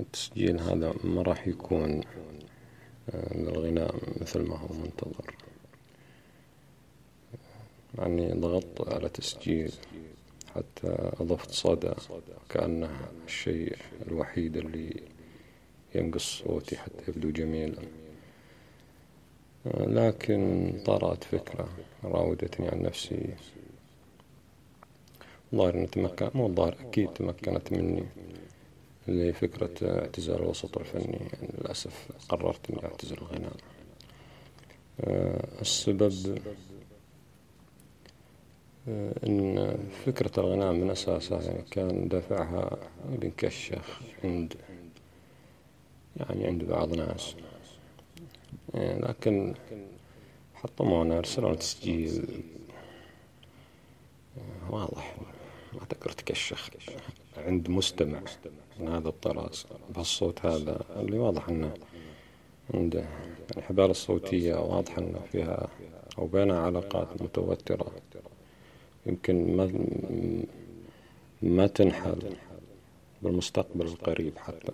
التسجيل هذا ما راح يكون للغناء مثل ما هو منتظر. يعني ضغطت على تسجيل حتى أضفت صدى كأنه الشيء الوحيد اللي ينقص صوتي حتى يبدو جميلا. لكن طرأت فكرة راودتني عن نفسي. ظاهر اني تمكن مو الظاهر أكيد تمكنت مني. لفكرة اعتزال الوسط الفني. يعني للأسف قررت إني أعتزل الغناء. السبب إن فكرة الغناء من أساسها يعني كان دافعها بنكشخ عند يعني عند بعض ناس. لكن حطمونا رسلوا تسجيل. واضح ما تقدر تكشخ. عند مستمع. من هذا الطراز. بهالصوت هذا اللي واضح إنه عنده الحبال الصوتية واضح إنه فيها أو بينها علاقات متوترة. يمكن ما ما تنحل بالمستقبل القريب حتى.